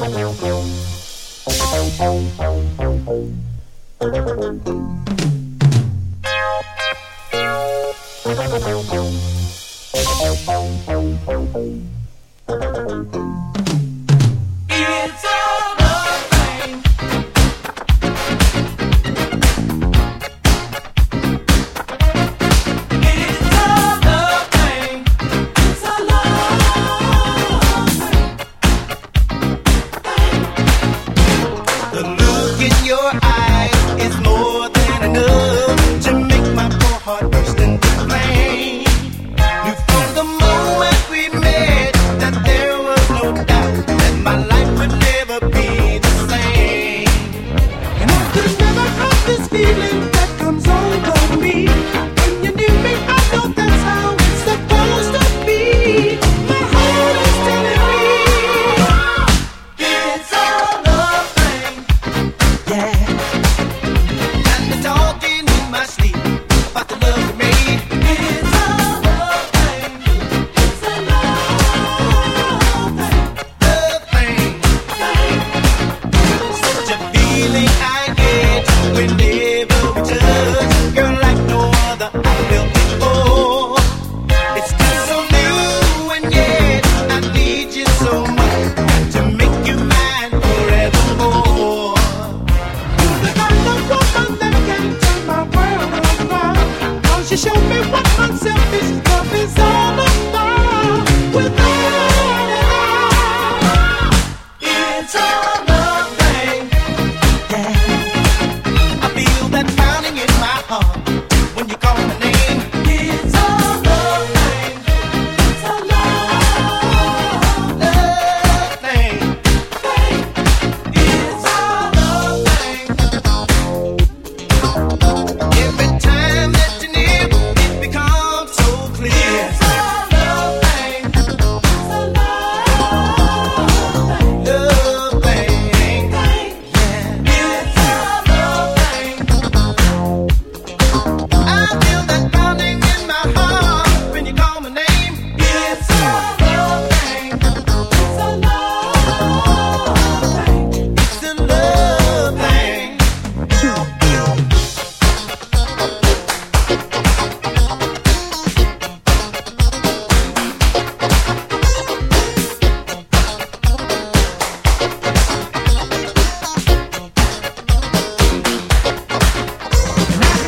It's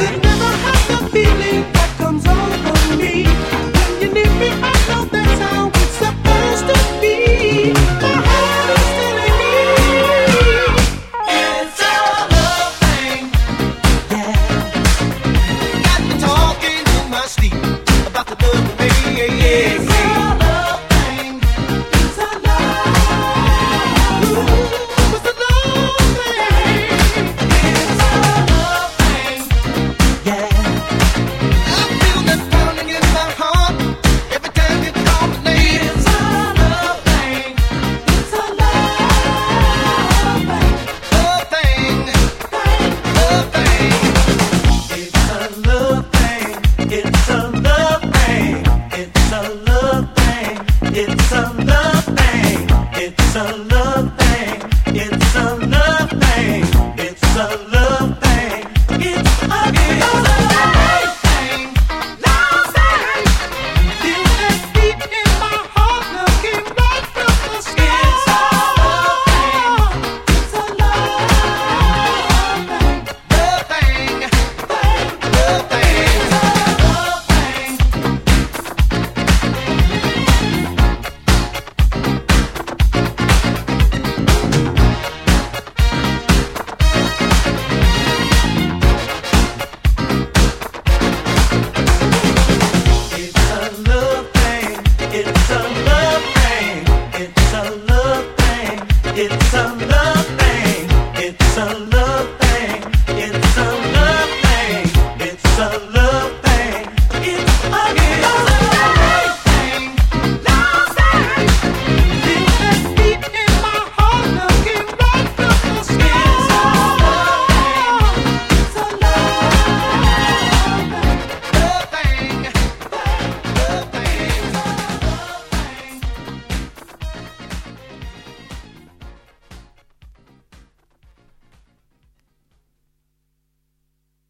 a love